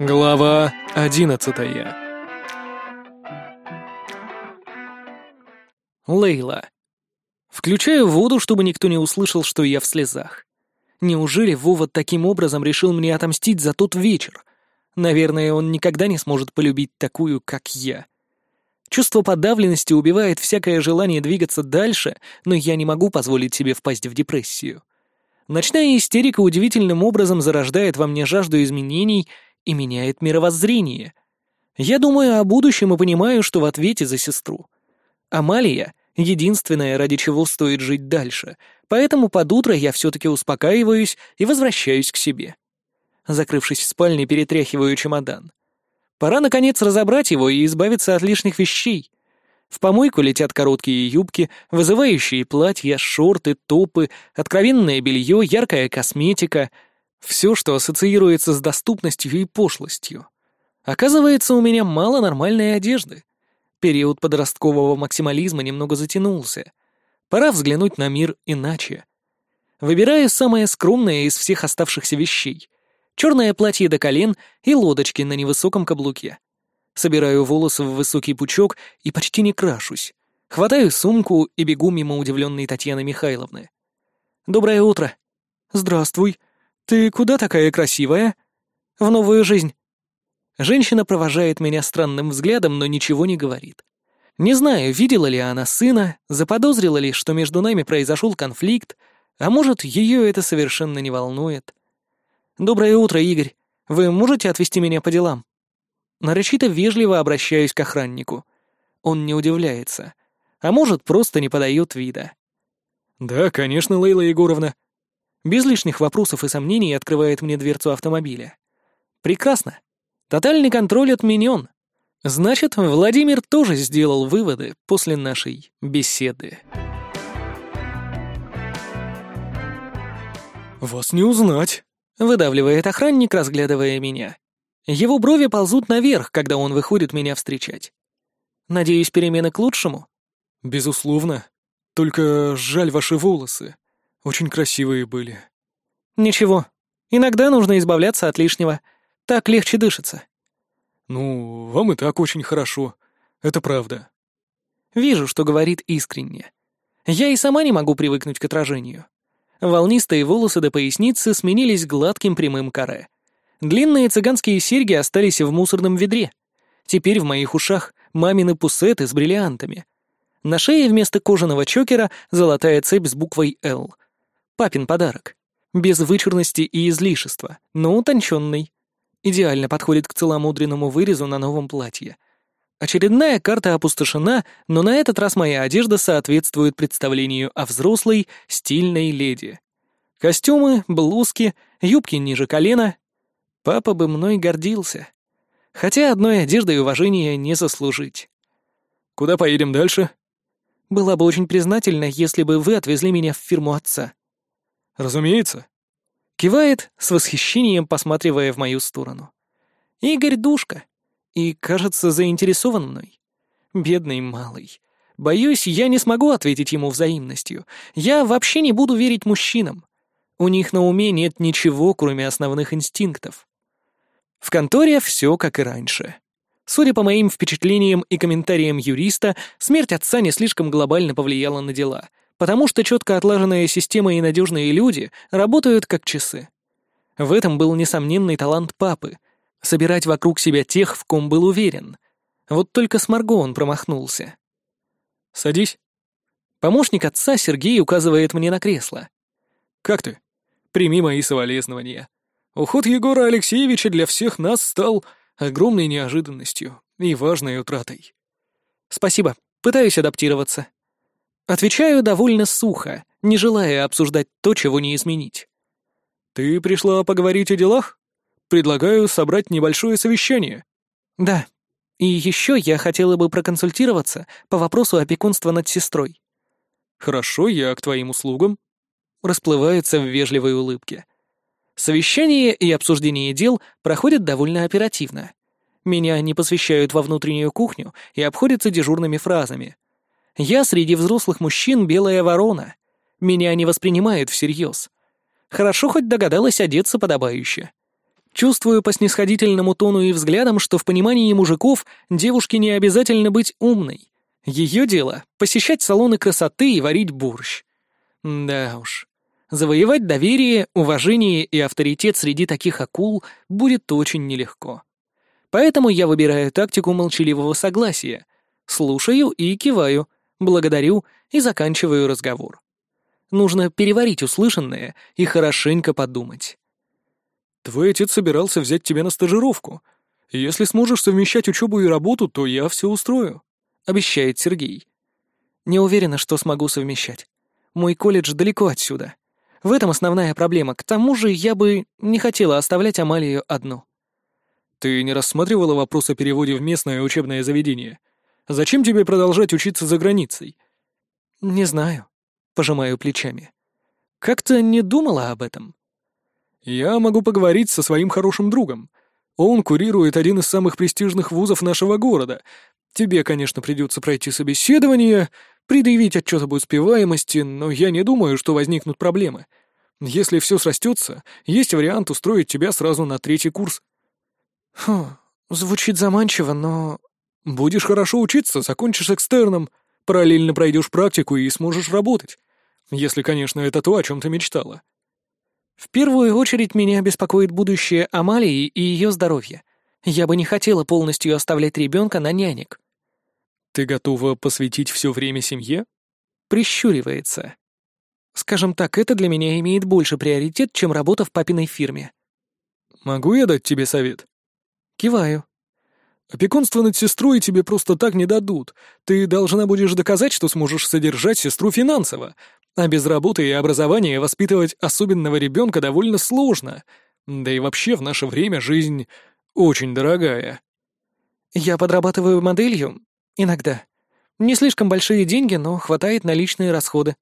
Глава одиннадцатая Лейла. Включаю воду, чтобы никто не услышал, что я в слезах. Неужели Вова таким образом решил мне отомстить за тот вечер? Наверное, он никогда не сможет полюбить такую, как я. Чувство подавленности убивает всякое желание двигаться дальше, но я не могу позволить себе впасть в депрессию. Ночная истерика удивительным образом зарождает во мне жажду изменений и меняет мировоззрение. Я думаю о будущем и понимаю, что в ответе за сестру. Амалия — единственное, ради чего стоит жить дальше, поэтому под утро я все-таки успокаиваюсь и возвращаюсь к себе. Закрывшись в спальне, перетряхиваю чемодан. Пора, наконец, разобрать его и избавиться от лишних вещей. В помойку летят короткие юбки, вызывающие платья, шорты, топы, откровенное белье, яркая косметика — все, что ассоциируется с доступностью и пошлостью. Оказывается, у меня мало нормальной одежды. Период подросткового максимализма немного затянулся. Пора взглянуть на мир иначе. Выбираю самое скромное из всех оставшихся вещей. Черное платье до колен и лодочки на невысоком каблуке. Собираю волосы в высокий пучок и почти не крашусь. Хватаю сумку и бегу мимо удивленной Татьяны Михайловны. «Доброе утро». «Здравствуй», «Ты куда такая красивая?» «В новую жизнь». Женщина провожает меня странным взглядом, но ничего не говорит. Не знаю, видела ли она сына, заподозрила ли, что между нами произошел конфликт, а может, ее это совершенно не волнует. «Доброе утро, Игорь. Вы можете отвезти меня по делам?» Нарочито вежливо обращаюсь к охраннику. Он не удивляется. А может, просто не подает вида. «Да, конечно, Лейла Егоровна», без лишних вопросов и сомнений открывает мне дверцу автомобиля. Прекрасно. Тотальный контроль отменен. Значит, Владимир тоже сделал выводы после нашей беседы. «Вас не узнать», — выдавливает охранник, разглядывая меня. Его брови ползут наверх, когда он выходит меня встречать. Надеюсь, перемены к лучшему? «Безусловно. Только жаль ваши волосы. Очень красивые были. Ничего. Иногда нужно избавляться от лишнего. Так легче дышится. Ну, вам и так очень хорошо. Это правда. Вижу, что говорит искренне. Я и сама не могу привыкнуть к отражению. Волнистые волосы до поясницы сменились гладким прямым каре. Длинные цыганские серьги остались в мусорном ведре. Теперь в моих ушах мамины пусеты с бриллиантами. На шее вместо кожаного чокера золотая цепь с буквой «Л». Папин подарок. Без вычурности и излишества, но утонченный. Идеально подходит к целомудренному вырезу на новом платье. Очередная карта опустошена, но на этот раз моя одежда соответствует представлению о взрослой, стильной леди. Костюмы, блузки, юбки ниже колена. Папа бы мной гордился. Хотя одной одеждой уважения не заслужить. «Куда поедем дальше?» «Была бы очень признательна, если бы вы отвезли меня в фирму отца». «Разумеется». Кивает, с восхищением посматривая в мою сторону. Игорь душка. И, кажется, заинтересован мной. Бедный малый. Боюсь, я не смогу ответить ему взаимностью. Я вообще не буду верить мужчинам. У них на уме нет ничего, кроме основных инстинктов. В конторе все как и раньше. Судя по моим впечатлениям и комментариям юриста, смерть отца не слишком глобально повлияла на дела — потому что четко отлаженная система и надежные люди работают как часы. В этом был несомненный талант папы — собирать вокруг себя тех, в ком был уверен. Вот только с Марго он промахнулся. «Садись». Помощник отца Сергей указывает мне на кресло. «Как ты? Прими мои соболезнования. Уход Егора Алексеевича для всех нас стал огромной неожиданностью и важной утратой». «Спасибо. Пытаюсь адаптироваться», Отвечаю довольно сухо, не желая обсуждать то, чего не изменить. «Ты пришла поговорить о делах? Предлагаю собрать небольшое совещание». «Да. И еще я хотела бы проконсультироваться по вопросу опекунства над сестрой». «Хорошо, я к твоим услугам». Расплывается в вежливой улыбке. Совещание и обсуждение дел проходят довольно оперативно. Меня не посвящают во внутреннюю кухню и обходятся дежурными фразами — я среди взрослых мужчин белая ворона. Меня не воспринимают всерьез. Хорошо хоть догадалась одеться подобающе. Чувствую по снисходительному тону и взглядам, что в понимании мужиков девушке не обязательно быть умной. Ее дело — посещать салоны красоты и варить борщ. Да уж. Завоевать доверие, уважение и авторитет среди таких акул будет очень нелегко. Поэтому я выбираю тактику молчаливого согласия. Слушаю и киваю, благодарю и заканчиваю разговор. Нужно переварить услышанное и хорошенько подумать. «Твой отец собирался взять тебя на стажировку. Если сможешь совмещать учебу и работу, то я все устрою», — обещает Сергей. «Не уверена, что смогу совмещать. Мой колледж далеко отсюда. В этом основная проблема. К тому же я бы не хотела оставлять Амалию одну». «Ты не рассматривала вопрос о переводе в местное учебное заведение? Зачем тебе продолжать учиться за границей?» «Не знаю», — пожимаю плечами. «Как-то не думала об этом». «Я могу поговорить со своим хорошим другом. Он курирует один из самых престижных вузов нашего города. Тебе, конечно, придется пройти собеседование, предъявить отчет об успеваемости, но я не думаю, что возникнут проблемы. Если все срастется, есть вариант устроить тебя сразу на третий курс». «Хм, звучит заманчиво, но...» «Будешь хорошо учиться, закончишь экстерном, параллельно пройдешь практику и сможешь работать. Если, конечно, это то, о чем ты мечтала». В первую очередь меня беспокоит будущее Амалии и ее здоровье. Я бы не хотела полностью оставлять ребенка на нянек. Ты готова посвятить все время семье? Прищуривается. Скажем так, это для меня имеет больше приоритет, чем работа в папиной фирме. Могу я дать тебе совет? Киваю. Опекунство над сестрой тебе просто так не дадут. Ты должна будешь доказать, что сможешь содержать сестру финансово, а без работы и образования воспитывать особенного ребенка довольно сложно. Да и вообще в наше время жизнь очень дорогая. Я подрабатываю моделью. Иногда. Не слишком большие деньги, но хватает на личные расходы.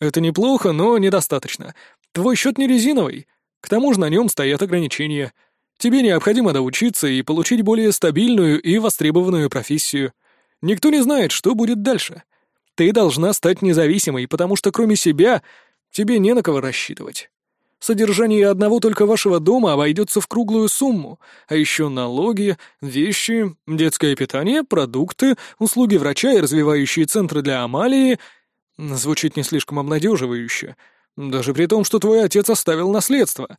Это неплохо, но недостаточно. Твой счет не резиновый. К тому же на нем стоят ограничения. Тебе необходимо доучиться и получить более стабильную и востребованную профессию. Никто не знает, что будет дальше. Ты должна стать независимой, потому что кроме себя тебе не на кого рассчитывать. Содержание одного только вашего дома обойдется в круглую сумму, а еще налоги, вещи, детское питание, продукты, услуги врача и развивающие центры для Амалии. Звучит не слишком обнадеживающе, даже при том, что твой отец оставил наследство.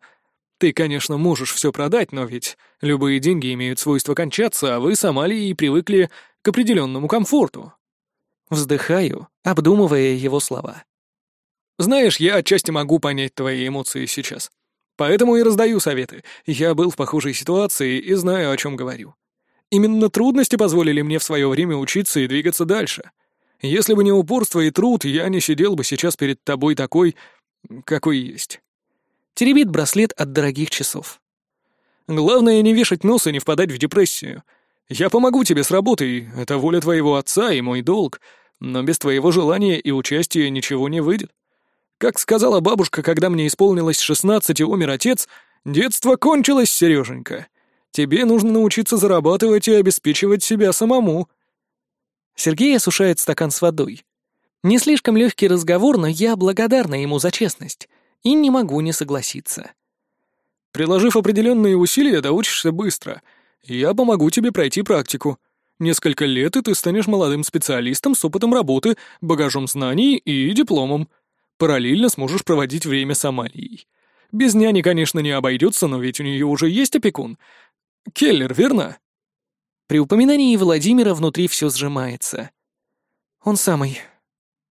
Ты, конечно, можешь все продать, но ведь любые деньги имеют свойство кончаться, а вы с Амалией привыкли к определенному комфорту. Вздыхаю, обдумывая его слова. «Знаешь, я отчасти могу понять твои эмоции сейчас. Поэтому и раздаю советы. Я был в похожей ситуации и знаю, о чем говорю. Именно трудности позволили мне в свое время учиться и двигаться дальше. Если бы не упорство и труд, я не сидел бы сейчас перед тобой такой, какой есть». Теребит браслет от дорогих часов. «Главное не вешать нос и не впадать в депрессию. Я помогу тебе с работой, это воля твоего отца и мой долг, но без твоего желания и участия ничего не выйдет. Как сказала бабушка, когда мне исполнилось шестнадцать и умер отец, детство кончилось, Сереженька. Тебе нужно научиться зарабатывать и обеспечивать себя самому». Сергей осушает стакан с водой. Не слишком легкий разговор, но я благодарна ему за честность и не могу не согласиться. Приложив определенные усилия, доучишься быстро — я помогу тебе пройти практику. Несколько лет, и ты станешь молодым специалистом с опытом работы, багажом знаний и дипломом. Параллельно сможешь проводить время с Амалией. Без няни, конечно, не обойдется, но ведь у нее уже есть опекун. Келлер, верно? При упоминании Владимира внутри все сжимается. Он самый.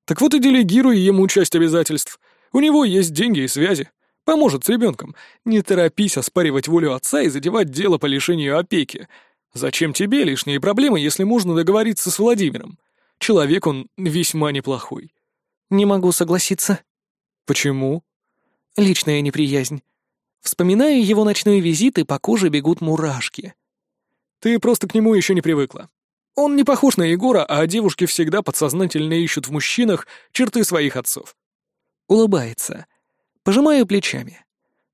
Так вот и делегируй ему часть обязательств. У него есть деньги и связи. Поможет с ребенком. Не торопись оспаривать волю отца и задевать дело по лишению опеки. Зачем тебе лишние проблемы, если можно договориться с Владимиром? Человек он весьма неплохой. Не могу согласиться. Почему? Личная неприязнь. Вспоминая его ночной визит, и по коже бегут мурашки. Ты просто к нему еще не привыкла. Он не похож на Егора, а девушки всегда подсознательно ищут в мужчинах черты своих отцов. Улыбается. Пожимаю плечами.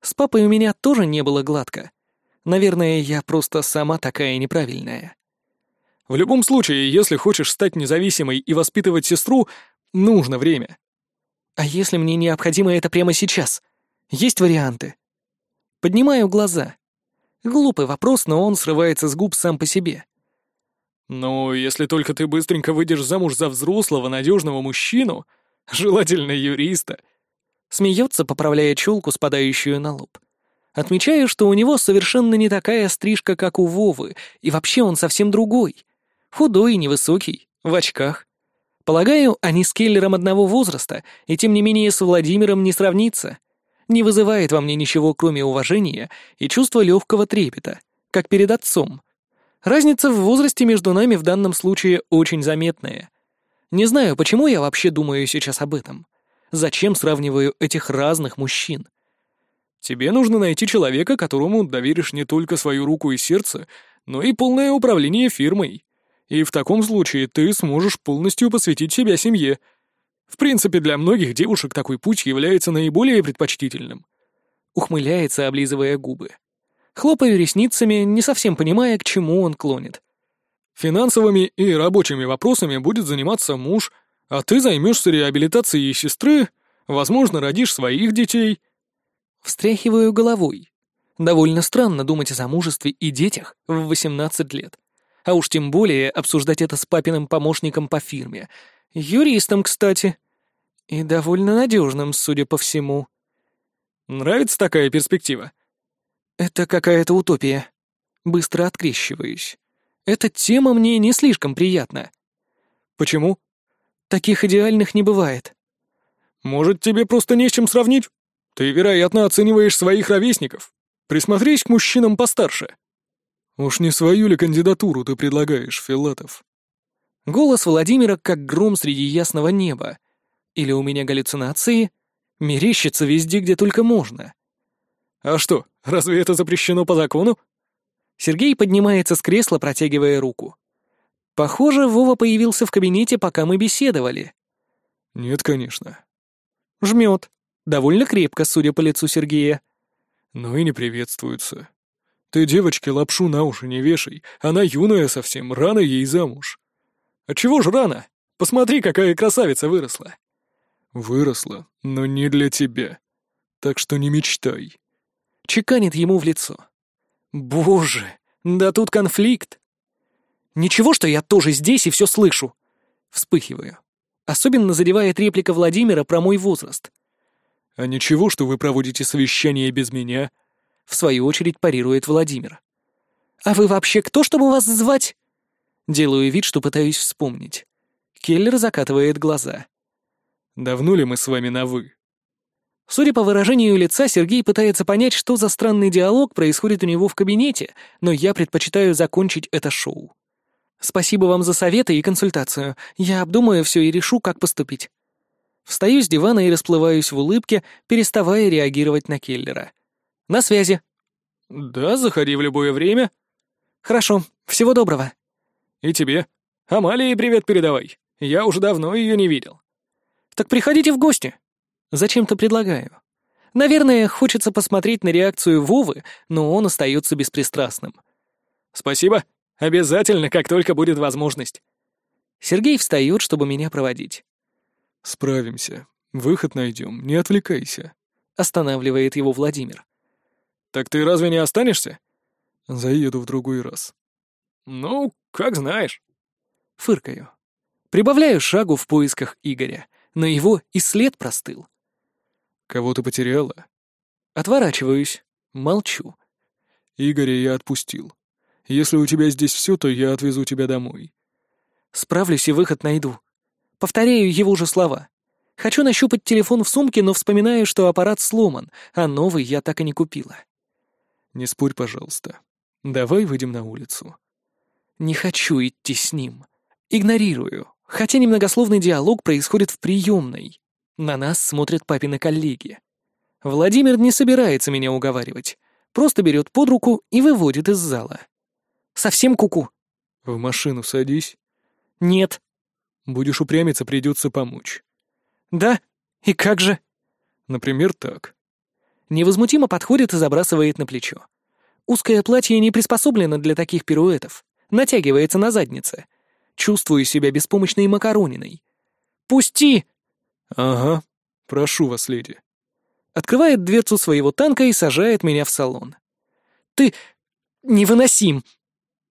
С папой у меня тоже не было гладко. Наверное, я просто сама такая неправильная. В любом случае, если хочешь стать независимой и воспитывать сестру, нужно время. А если мне необходимо это прямо сейчас? Есть варианты? Поднимаю глаза. Глупый вопрос, но он срывается с губ сам по себе. «Ну, если только ты быстренько выйдешь замуж за взрослого, надежного мужчину, желательно юриста». Смеется, поправляя челку, спадающую на лоб. Отмечаю, что у него совершенно не такая стрижка, как у Вовы, и вообще он совсем другой. Худой и невысокий, в очках. Полагаю, они с Келлером одного возраста, и тем не менее с Владимиром не сравнится. Не вызывает во мне ничего, кроме уважения и чувства легкого трепета, как перед отцом. Разница в возрасте между нами в данном случае очень заметная. Не знаю, почему я вообще думаю сейчас об этом. Зачем сравниваю этих разных мужчин? Тебе нужно найти человека, которому доверишь не только свою руку и сердце, но и полное управление фирмой. И в таком случае ты сможешь полностью посвятить себя семье. В принципе, для многих девушек такой путь является наиболее предпочтительным. Ухмыляется, облизывая губы. Хлопаю ресницами, не совсем понимая, к чему он клонит. Финансовыми и рабочими вопросами будет заниматься муж, а ты займешься реабилитацией сестры, возможно, родишь своих детей — Встряхиваю головой. Довольно странно думать о замужестве и детях в 18 лет. А уж тем более обсуждать это с папиным помощником по фирме. Юристом, кстати. И довольно надежным, судя по всему. Нравится такая перспектива? Это какая-то утопия. Быстро открещиваюсь. Эта тема мне не слишком приятна. Почему? Таких идеальных не бывает. Может, тебе просто не с чем сравнить? Ты, вероятно, оцениваешь своих ровесников. Присмотрись к мужчинам постарше. Уж не свою ли кандидатуру ты предлагаешь, Филатов? Голос Владимира как гром среди ясного неба. Или у меня галлюцинации? Мерещится везде, где только можно. А что, разве это запрещено по закону? Сергей поднимается с кресла, протягивая руку. Похоже, Вова появился в кабинете, пока мы беседовали. Нет, конечно. Жмет. Довольно крепко, судя по лицу Сергея. Ну и не приветствуются. Ты девочке лапшу на уши не вешай, она юная совсем, рано ей замуж. А чего ж рано? Посмотри, какая красавица выросла. Выросла, но не для тебя. Так что не мечтай. Чеканит ему в лицо. Боже, да тут конфликт. Ничего, что я тоже здесь и все слышу. Вспыхиваю. Особенно задевает реплика Владимира про мой возраст. «А ничего, что вы проводите совещание без меня?» В свою очередь парирует Владимир. «А вы вообще кто, чтобы вас звать?» Делаю вид, что пытаюсь вспомнить. Келлер закатывает глаза. «Давно ли мы с вами на «вы»?» Судя по выражению лица, Сергей пытается понять, что за странный диалог происходит у него в кабинете, но я предпочитаю закончить это шоу. Спасибо вам за советы и консультацию. Я обдумаю все и решу, как поступить. Встаю с дивана и расплываюсь в улыбке, переставая реагировать на Келлера. «На связи». «Да, заходи в любое время». «Хорошо. Всего доброго». «И тебе. Амалии привет передавай. Я уже давно ее не видел». «Так приходите в гости». «Зачем-то предлагаю». Наверное, хочется посмотреть на реакцию Вовы, но он остается беспристрастным. «Спасибо. Обязательно, как только будет возможность». Сергей встает, чтобы меня проводить. «Справимся. Выход найдем. Не отвлекайся», — останавливает его Владимир. «Так ты разве не останешься?» «Заеду в другой раз». «Ну, как знаешь». Фыркаю. Прибавляю шагу в поисках Игоря, но его и след простыл. «Кого ты потеряла?» Отворачиваюсь. Молчу. «Игоря я отпустил. Если у тебя здесь все, то я отвезу тебя домой». «Справлюсь и выход найду», Повторяю его же слова. Хочу нащупать телефон в сумке, но вспоминаю, что аппарат сломан, а новый я так и не купила. Не спорь, пожалуйста. Давай выйдем на улицу. Не хочу идти с ним. Игнорирую. Хотя немногословный диалог происходит в приемной. На нас смотрят папины коллеги. Владимир не собирается меня уговаривать. Просто берет под руку и выводит из зала. Совсем куку. -ку. В машину садись. Нет. Будешь упрямиться, придется помочь. Да? И как же? Например, так. Невозмутимо подходит и забрасывает на плечо. Узкое платье не приспособлено для таких пируэтов. Натягивается на заднице. Чувствую себя беспомощной макарониной. «Пусти!» «Ага. Прошу вас, леди». Открывает дверцу своего танка и сажает меня в салон. «Ты... невыносим!»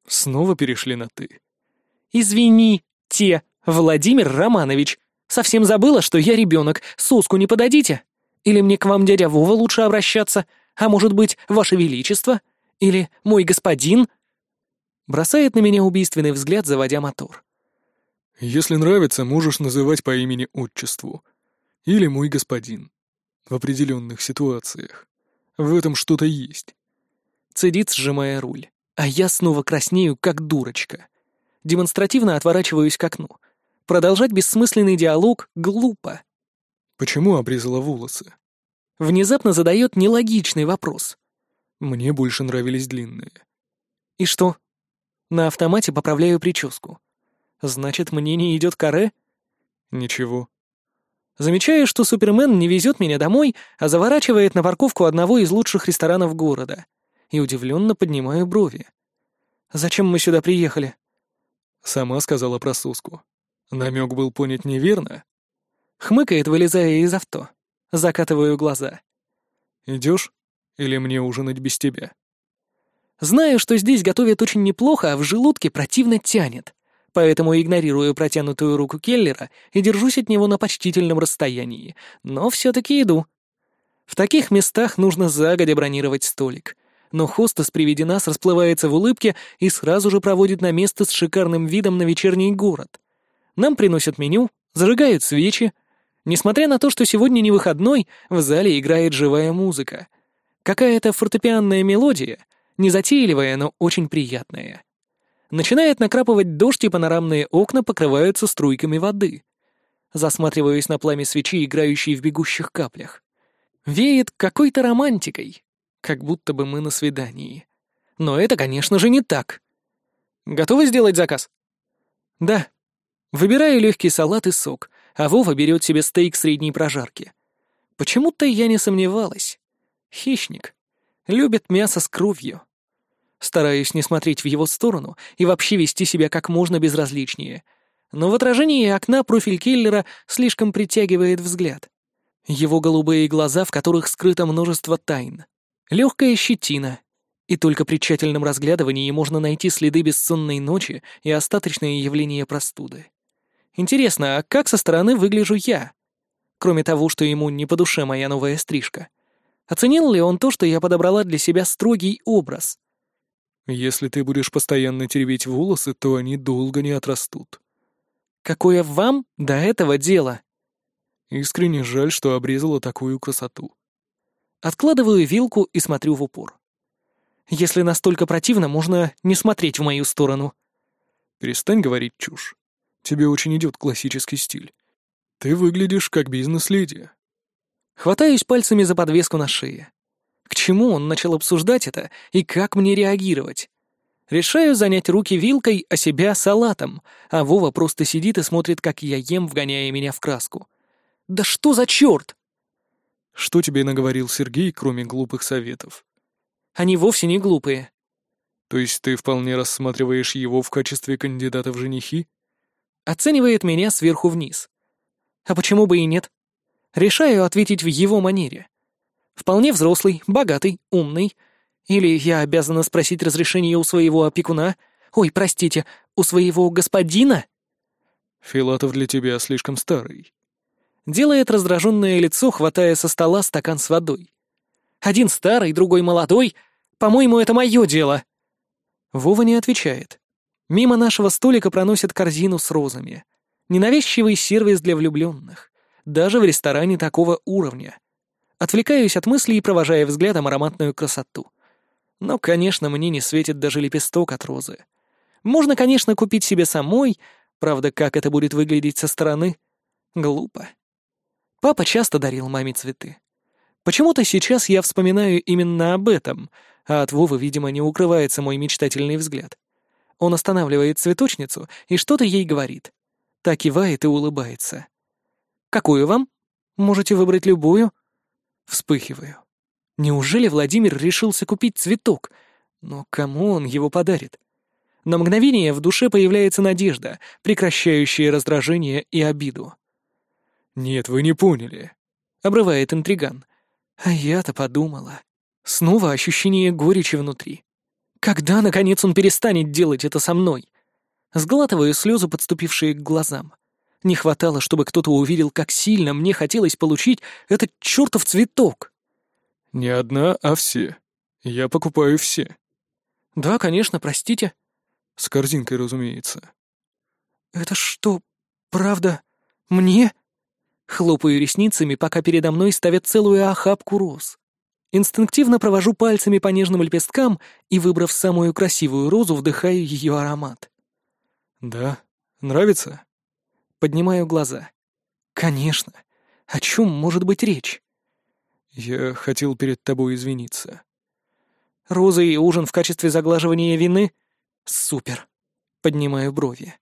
Снова перешли на «ты». «Извини, те, Владимир Романович. Совсем забыла, что я ребенок. Соску не подадите? Или мне к вам дядя Вова лучше обращаться? А может быть, ваше величество? Или мой господин?» Бросает на меня убийственный взгляд, заводя мотор. «Если нравится, можешь называть по имени-отчеству. Или мой господин. В определенных ситуациях. В этом что-то есть». Цедит, сжимая руль. А я снова краснею, как дурочка. Демонстративно отворачиваюсь к окну. Продолжать бессмысленный диалог глупо. «Почему обрезала волосы?» Внезапно задает нелогичный вопрос. «Мне больше нравились длинные». «И что?» На автомате поправляю прическу. «Значит, мне не идет каре?» «Ничего». Замечаю, что Супермен не везет меня домой, а заворачивает на парковку одного из лучших ресторанов города. И удивленно поднимаю брови. «Зачем мы сюда приехали?» Сама сказала про Суску. Намек был понят неверно. Хмыкает, вылезая из авто. Закатываю глаза. Идешь? Или мне ужинать без тебя? Знаю, что здесь готовят очень неплохо, а в желудке противно тянет. Поэтому игнорирую протянутую руку Келлера и держусь от него на почтительном расстоянии. Но все-таки иду. В таких местах нужно загодя бронировать столик но хостес при виде нас расплывается в улыбке и сразу же проводит на место с шикарным видом на вечерний город. Нам приносят меню, зажигают свечи. Несмотря на то, что сегодня не выходной, в зале играет живая музыка. Какая-то фортепианная мелодия, незатейливая, но очень приятная. Начинает накрапывать дождь, и панорамные окна покрываются струйками воды. Засматриваюсь на пламя свечи, играющей в бегущих каплях. Веет какой-то романтикой, как будто бы мы на свидании. Но это, конечно же, не так. Готовы сделать заказ? Да. Выбираю легкий салат и сок, а Вова берет себе стейк средней прожарки. Почему-то я не сомневалась. Хищник. Любит мясо с кровью. Стараюсь не смотреть в его сторону и вообще вести себя как можно безразличнее. Но в отражении окна профиль киллера слишком притягивает взгляд. Его голубые глаза, в которых скрыто множество тайн. Легкая щетина. И только при тщательном разглядывании можно найти следы бессонной ночи и остаточные явления простуды. Интересно, а как со стороны выгляжу я? Кроме того, что ему не по душе моя новая стрижка. Оценил ли он то, что я подобрала для себя строгий образ? Если ты будешь постоянно теребить волосы, то они долго не отрастут. Какое вам до этого дело? Искренне жаль, что обрезала такую красоту. Откладываю вилку и смотрю в упор. Если настолько противно, можно не смотреть в мою сторону. Перестань говорить чушь. Тебе очень идет классический стиль. Ты выглядишь как бизнес-леди. Хватаюсь пальцами за подвеску на шее. К чему он начал обсуждать это и как мне реагировать? Решаю занять руки вилкой, а себя салатом, а Вова просто сидит и смотрит, как я ем, вгоняя меня в краску. Да что за черт? Что тебе наговорил Сергей, кроме глупых советов? Они вовсе не глупые. То есть ты вполне рассматриваешь его в качестве кандидата в женихи? Оценивает меня сверху вниз. А почему бы и нет? Решаю ответить в его манере. Вполне взрослый, богатый, умный. Или я обязана спросить разрешение у своего опекуна? Ой, простите, у своего господина? Филатов для тебя слишком старый. Делает раздраженное лицо, хватая со стола стакан с водой. Один старый, другой молодой. По-моему, это мое дело. Вова не отвечает. Мимо нашего столика проносят корзину с розами. Ненавязчивый сервис для влюбленных. Даже в ресторане такого уровня. Отвлекаюсь от мыслей, провожая взглядом ароматную красоту. Но, конечно, мне не светит даже лепесток от розы. Можно, конечно, купить себе самой, правда, как это будет выглядеть со стороны? Глупо. Папа часто дарил маме цветы. Почему-то сейчас я вспоминаю именно об этом, а от Вовы, видимо, не укрывается мой мечтательный взгляд. Он останавливает цветочницу и что-то ей говорит. Так кивает и улыбается. «Какую вам? Можете выбрать любую?» Вспыхиваю. Неужели Владимир решился купить цветок? Но кому он его подарит? На мгновение в душе появляется надежда, прекращающая раздражение и обиду. «Нет, вы не поняли», — обрывает интриган. А я-то подумала. Снова ощущение горечи внутри. Когда, наконец, он перестанет делать это со мной? Сглатываю слезы, подступившие к глазам. Не хватало, чтобы кто-то увидел, как сильно мне хотелось получить этот чертов цветок. Не одна, а все. Я покупаю все. Да, конечно, простите. С корзинкой, разумеется. Это что, правда, мне? Хлопаю ресницами, пока передо мной ставят целую охапку роз. Инстинктивно провожу пальцами по нежным лепесткам и, выбрав самую красивую розу, вдыхаю ее аромат. «Да? Нравится?» Поднимаю глаза. «Конечно. О чем может быть речь?» «Я хотел перед тобой извиниться». «Розы и ужин в качестве заглаживания вины? Супер!» Поднимаю брови.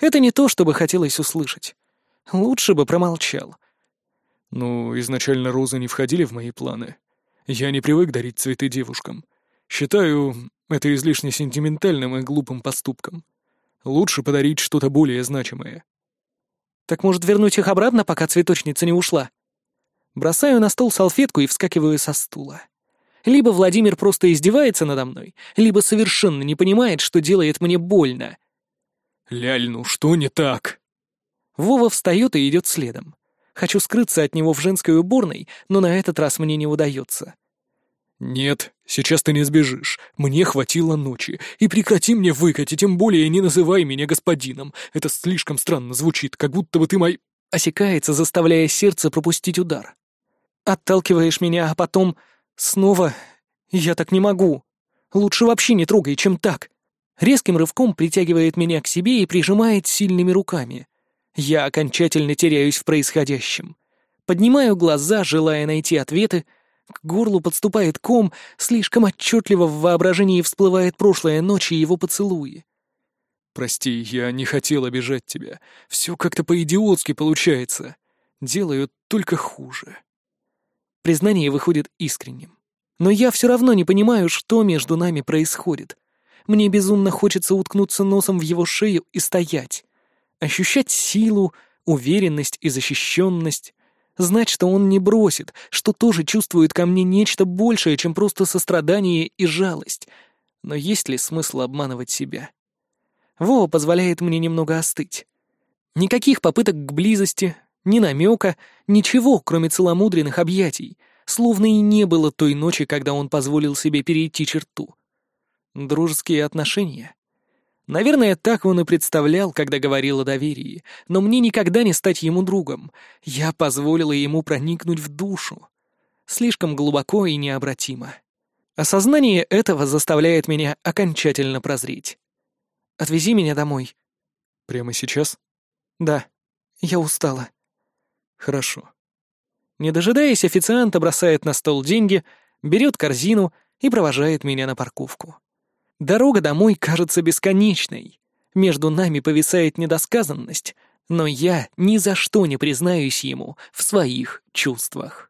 «Это не то, что бы хотелось услышать. Лучше бы промолчал». «Ну, изначально розы не входили в мои планы», я не привык дарить цветы девушкам. Считаю это излишне сентиментальным и глупым поступком. Лучше подарить что-то более значимое. Так может вернуть их обратно, пока цветочница не ушла? Бросаю на стол салфетку и вскакиваю со стула. Либо Владимир просто издевается надо мной, либо совершенно не понимает, что делает мне больно. «Ляль, ну что не так?» Вова встает и идет следом. Хочу скрыться от него в женской уборной, но на этот раз мне не удается. «Нет, сейчас ты не сбежишь. Мне хватило ночи. И прекрати мне выкать, и тем более не называй меня господином. Это слишком странно звучит, как будто бы ты мой...» Осекается, заставляя сердце пропустить удар. «Отталкиваешь меня, а потом... снова... Я так не могу. Лучше вообще не трогай, чем так». Резким рывком притягивает меня к себе и прижимает сильными руками. Я окончательно теряюсь в происходящем. Поднимаю глаза, желая найти ответы, к горлу подступает ком, слишком отчетливо в воображении всплывает прошлая ночь и его поцелуи. «Прости, я не хотел обижать тебя. Все как-то по-идиотски получается. Делаю только хуже». Признание выходит искренним. Но я все равно не понимаю, что между нами происходит. Мне безумно хочется уткнуться носом в его шею и стоять. Ощущать силу, уверенность и защищенность знать, что он не бросит, что тоже чувствует ко мне нечто большее, чем просто сострадание и жалость. Но есть ли смысл обманывать себя? Вова позволяет мне немного остыть. Никаких попыток к близости, ни намека, ничего, кроме целомудренных объятий, словно и не было той ночи, когда он позволил себе перейти черту. Дружеские отношения. Наверное, так он и представлял, когда говорил о доверии, но мне никогда не стать ему другом. Я позволила ему проникнуть в душу. Слишком глубоко и необратимо. Осознание этого заставляет меня окончательно прозреть. «Отвези меня домой». «Прямо сейчас?» «Да. Я устала». «Хорошо». Не дожидаясь, официанта бросает на стол деньги, берет корзину и провожает меня на парковку. Дорога домой кажется бесконечной. Между нами повисает недосказанность, но я ни за что не признаюсь ему в своих чувствах.